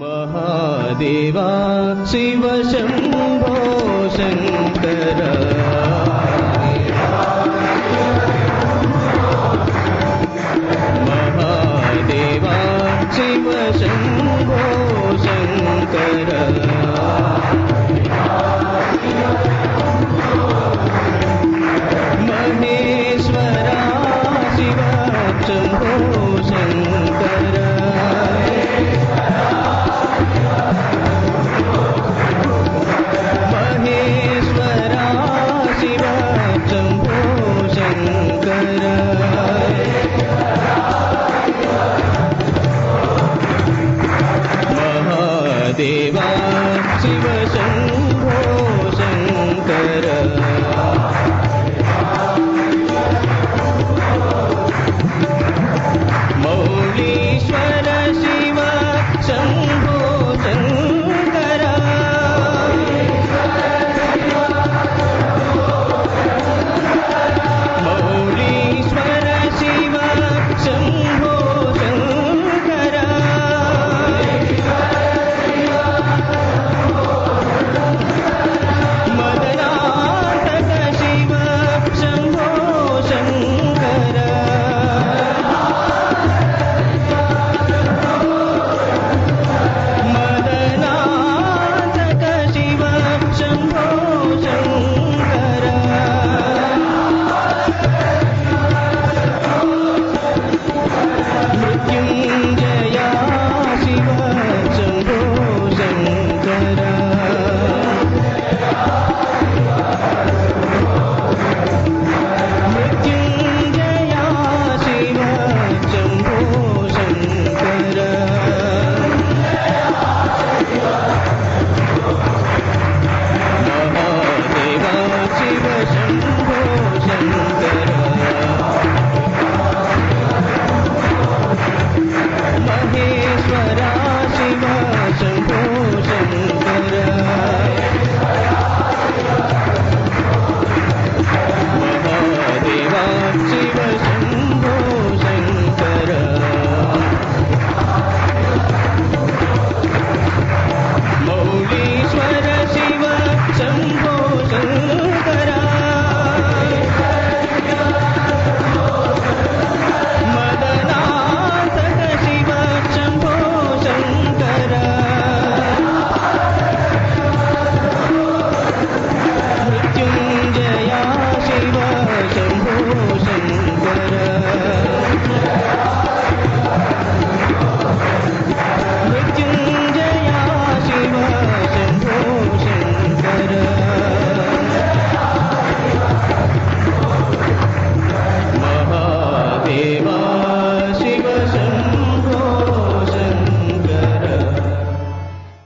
Mahadeva Shiva Shambho Shankar Mahadeva Shiva Shambho Shankar